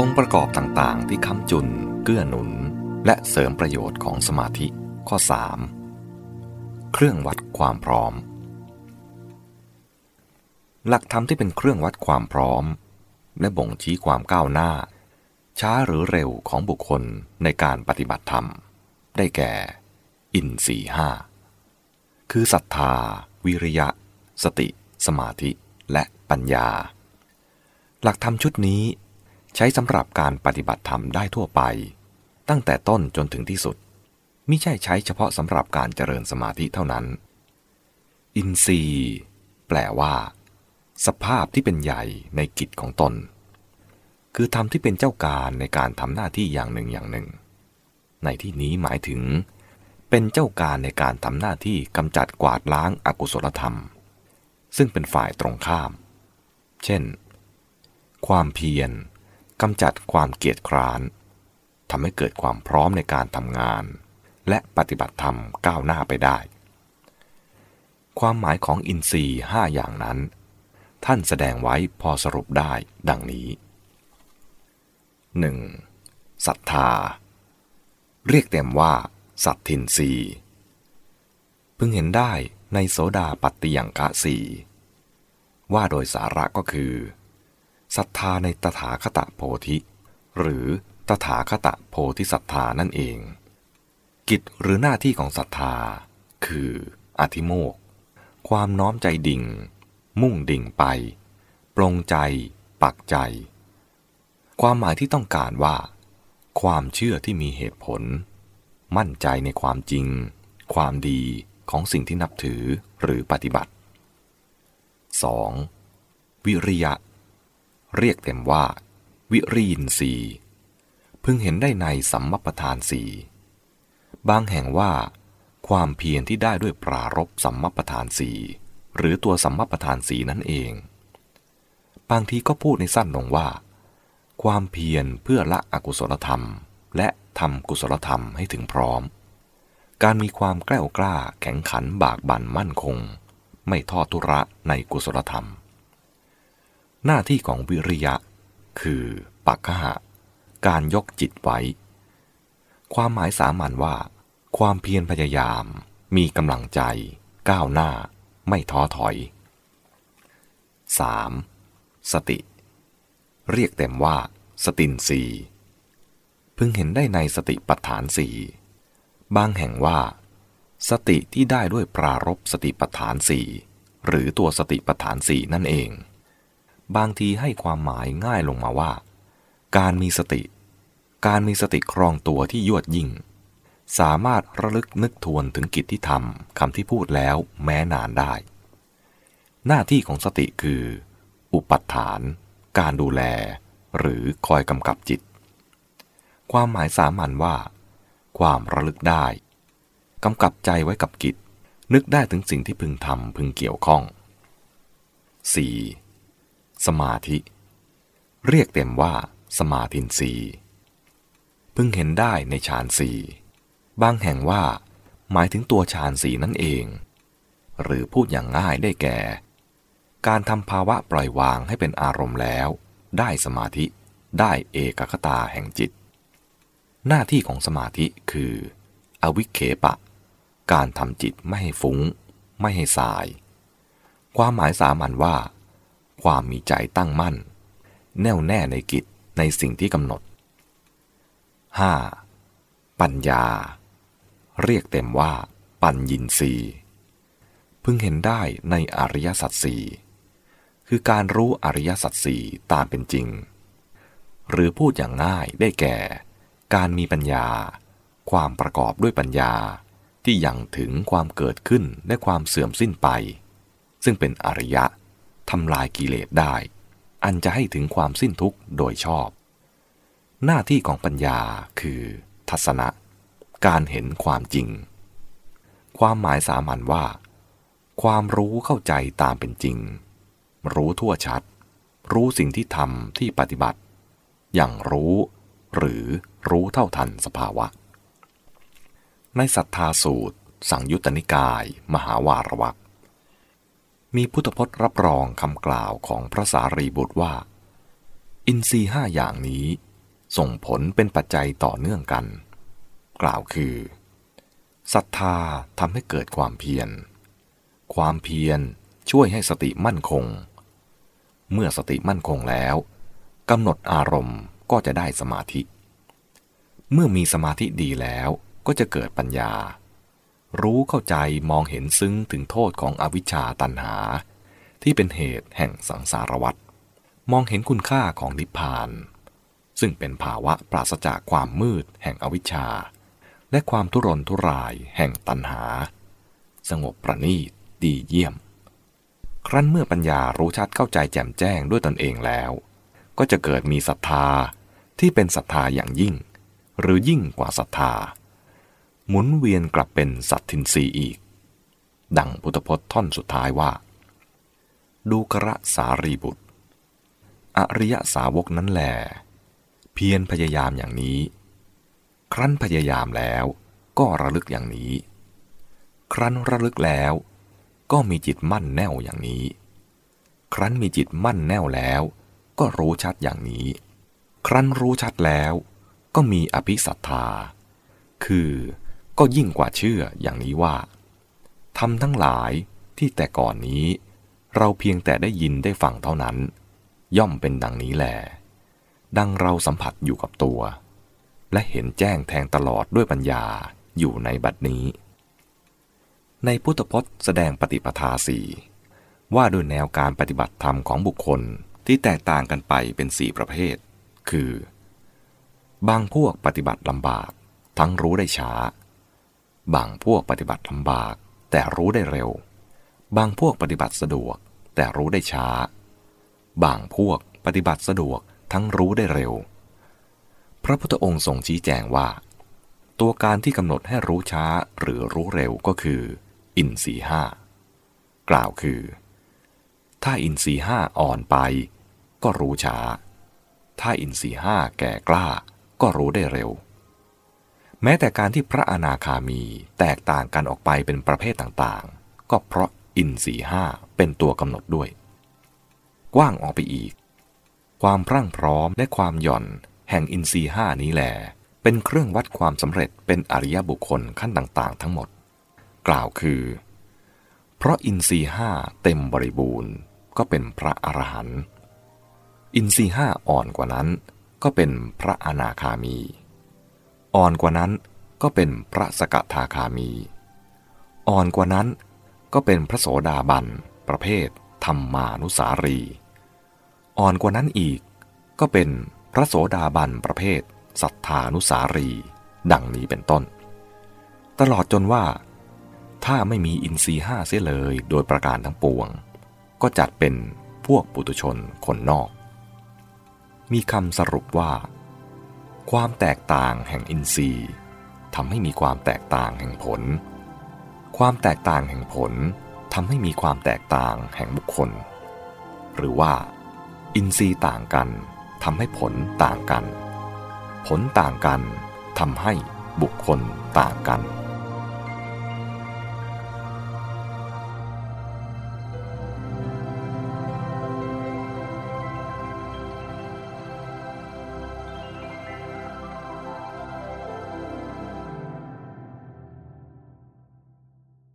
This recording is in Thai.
องค์ประกอบต่างๆ ที่ค้ำจุน เกื้อหนุน และเสริมประโยชน์ของสมาธิข้อ 3. เครื่องวัดความพร้อม หลักธรรมที่เป็นเครื่องวัดความพร้อม และบ่งชี้ความก้าวหน้า ช้าหรือเร็วของบุคคลในการปฏิบัติธรรม ได้แก่ อินทรีห้าคือศรัทธา วิริยะ สติ สมาธิ และปัญญา หลักธรรมชุดนี้ ใช้สำหรับการปฏิบัติธรรมได้ทั่วไป ตั้งแต่ต้นจนถึงที่สุดม่ใช่ใช้เฉพาะสำหรับการเจริญสมาธิเท่านั้น อินทรีย์ แปลว่า สภาพที่เป็นใหญ่ในกิจของตน คือธรรมที่เป็นเจ้าการในการทำหน้าที่อย่างหนึ่งอย่างหนึ่ง ในที่นี้หมายถึง เป็นเจ้าการในการทำหน้าที่กำจัดกวาดล้างอากุศลธรรม ซึ่งเป็นฝ่ายตรงข้าม เช่น ความเพียร กำจัดความเกียจคร้านทำให้เกิดความพร้อมในการทำงาน และปฏิบัติธรรมก้าวหน้าไปได้ ความหมายของอินทรีย์ห้าอย่างนั้น ท่านแสดงไว้พอสรุปได้ดังนี้ 1. ศรัทธา เรียกเต็มว่า สัตทินรีพึงเห็นได้ในโสดาปัตติยังกะสีว่าโดยสาระก็คือ ศรัทธาในตถาคตโพธิ หรือตถาคตโพธิศรัทธานั่นเอง กิจหรือหน้าที่ของศรัทธา คืออธิโมก ความน้อมใจดิ่ง มุ่งดิ่งไป ปรงใจ ปักใจ ความหมายที่ต้องการว่า ความเชื่อที่มีเหตุผล มั่นใจในความจริง ความดีของสิ่งที่นับถือหรือปฏิบัติ 2. วิริยะ เรียกเต็มว่า วิรีนสีพึงเห็นได้ในสัมมปทานสีบางแห่งว่า ความเพียรที่ได้ด้วยปรารบสัมมปทานสีหรือตัวสัมมปทานสีนั่นเอง บางทีก็พูดในสั้นลงว่า ความเพียรเพื่อละอกุศลธรรม และทำกุศลธรรมให้ถึงพร้อม การมีความแกล้วกล้าแข็งขันบากบั่นมั่นคง ไม่ทอดทุระในกุศลธรรม หน้าที่ของวิริยะ คือปักหะการยกจิตไว้ ความหมายสามัญว่า ความเพียรพยายาม มีกำลังใจ ก้าวหน้า ไม่ท้อถอย 3. สติ เรียกเต็มว่า สตินสีพึงเห็นได้ในสติปัฏฐานสีบางแห่งว่า สติที่ได้ด้วยปรารบสติปัฏฐานสีหรือตัวสติปัฏฐานสีนั่นเอง บางทีให้ความหมายง่ายลงมาว่า การมีสติ การมีสติครองตัวที่ยวดยิ่ง สามารถระลึกนึกทวนถึงกิจที่ทำคำที่พูดแล้วแม้นานได้ หน้าที่ของสติคือ อุปัฏฐาน การดูแล หรือคอยกำกับจิต ความหมายสามัญว่า ความระลึกได้กำกับใจไว้กับกิจ นึกได้ถึงสิ่งที่พึงทำพึงเกี่ยวข้อง 4. สมาธิ เรียกเต็มว่า สมาธินสีพึงเห็นได้ในฌานสีบางแห่งว่า หมายถึงตัวฌานสีนั่นเอง หรือพูดอย่างง่ายได้แก่ การทำภาวะปล่อยวางให้เป็นอารมณ์แล้ว ได้สมาธิ ได้เอกคตาแห่งจิต หน้าที่ของสมาธิคือ อวิเคปะ การทำจิตไม่ให้ฟุง้ง ไม่ให้สาย ความหมายสามัญว่า ความมีใจตั้งมั่น แน่วแน่ในกิจในสิ่งที่กำหนด 5. ปัญญา เรียกเต็มว่า ปัญญินรีพึงเห็นได้ในอริยสัจสี่คือการรู้อริยสัจสี่ตามเป็นจริง หรือพูดอย่างง่ายได้แก่ การมีปัญญา ความประกอบด้วยปัญญาที่ยังถึงความเกิดขึ้นและความเสื่อมสิ้นไป ซึ่งเป็นอริยะ ทำลายกิเลสได้ อันจะให้ถึงความสิ้นทุกข์โดยชอบ หน้าที่ของปัญญาคือ ทัศนะ การเห็นความจริง ความหมายสามัญว่า ความรู้เข้าใจตามเป็นจริง รู้ทั่วชัด รู้สิ่งที่ทำที่ปฏิบัติ อย่างรู้ หรือรู้เท่าทันสภาวะ ในศรัทธาสูตร สังยุตตนิกาย มหาวารวัก มีพุทธพจน์รับรองคำกล่าวของพระสารีบุตรว่า อินทรีห้าอย่างนี้ส่งผลเป็นปัจจัยต่อเนื่องกัน กล่าวคือศรัทธาทำให้เกิดความเพียร ความเพียรช่วยให้สติมั่นคง เมื่อสติมั่นคงแล้วกำหนดอารมณ์ก็จะได้สมาธิ เมื่อมีสมาธิดีแล้วก็จะเกิดปัญญา รู้เข้าใจมองเห็นซึ้งถึงโทษของอวิชชาตันหา ที่เป็นเหตุแห่งสังสารวัฏมองเห็นคุณค่าของนิพพาน ซึ่งเป็นภาวะปราศจากความมืดแห่งอวิชชา และความทุรนทุรายแห่งตันหา สงบประณีตดีเยี่ยม ครั้นเมื่อปัญญารู้ชัดเข้าใจแจ่มแจ้งด้วยตนเองแล้ว ก็จะเกิดมีศรัทธาที่เป็นศรัทธาอย่างยิ่ง หรือยิ่งกว่าศรัทธา หมุนเวียนกลับเป็นสัตทินรีอีก ดังพุทธพจน์ท่อนสุดท้ายว่า ดูกระสารีบุตร อริยสาวกนั้นแหลเพียรพยายามอย่างนี้ ครั้นพยายามแล้วก็ระลึกอย่างนี้ ครั้นระลึกแล้วก็มีจิตมั่นแน่วอย่างนี้ ครั้นมีจิตมั่นแน่วแล้ว ก็รู้ชัดอย่างนี้ ครั้นรู้ชัดแล้ว ก็มีอภิสัทธา คือ ก็ยิ่งกว่าเชื่ออย่างนี้ว่าทำทั้งหลายที่แต่ก่อนนี้ เราเพียงแต่ได้ยินได้ฟังเท่านั้น ย่อมเป็นดังนี้แหลดังเราสัมผัสอยู่กับตัว และเห็นแจ้งแทงตลอดด้วยปัญญาอยู่ในบัดนี้ ในพุทธพจน์แสดงปฏิปทาสี่ว่าด้วยแนวการปฏิบัติธรรมของบุคคลที่แตกต่างกันไปเป็นสี่ประเภท คือ บางพวกปฏิบัติลำบาก ทั้งรู้ได้ช้า บางพวกปฏิบัติลำบาก แต่รู้ได้เร็ว บางพวกปฏิบัติสะดวก แต่รู้ได้ช้า บางพวกปฏิบัติสะดวกทั้งรู้ได้เร็ว พระพุทธองค์ทรงชี้แจงว่า ตัวการที่กำหนดให้รู้ช้าหรือรู้เร็วก็คือ อินทรีห้ากล่าวคือ ถ้าอินทรีห้าอ่อนไป ก็รู้ช้า ถ้าอินทรีห้าแก่กล้าก็รู้ได้เร็ว แม้แต่การที่พระอนาคามีแตกต่างกันออกไปเป็นประเภทต่างๆ ก็เพราะอินทรีห้าเป็นตัวกำหนดด้วย กว้างออกไปอีก ความพรั่งพร้อมและความหย่อนแห่งอินทรีห้านี้แหลเป็นเครื่องวัดความสำเร็จเป็นอริยบุคคลขั้นต่างๆ ทั้งหมด กล่าวคือ เพราะอินทรีห้าเต็มบริบูรณ์ก็เป็นพระอรหันต์อินทรีห้าอ่อนกว่านั้น ก็เป็นพระอนาคามี อ่อนกว่านั้นก็เป็นพระสกทาคามี อ่อนกว่านั้นก็เป็นพระโสดาบัน ประเภทธรรมานุสารี อ่อนกว่านั้นอีกก็เป็นพระโสดาบันประเภทสัทธานุสารี ดังนี้เป็นต้น ตลอดจนว่า ถ้าไม่มีอินทรีห้าเสียเลยโดยประการทั้งปวง ก็จัดเป็นพวกปุตุชนคนนอก มีคำสรุปว่า ความแตกต่างแห่งอินทรีย์ทำให้มีความแตกต่างแห่งผล ความแตกต่างแห่งผลทำให้มีความแตกต่างแห่งบุคคล หรือว่า อินทรีย์ต่างกันทำให้ผลต่างกัน ผลต่างกันทำให้บุคคลต่างกัน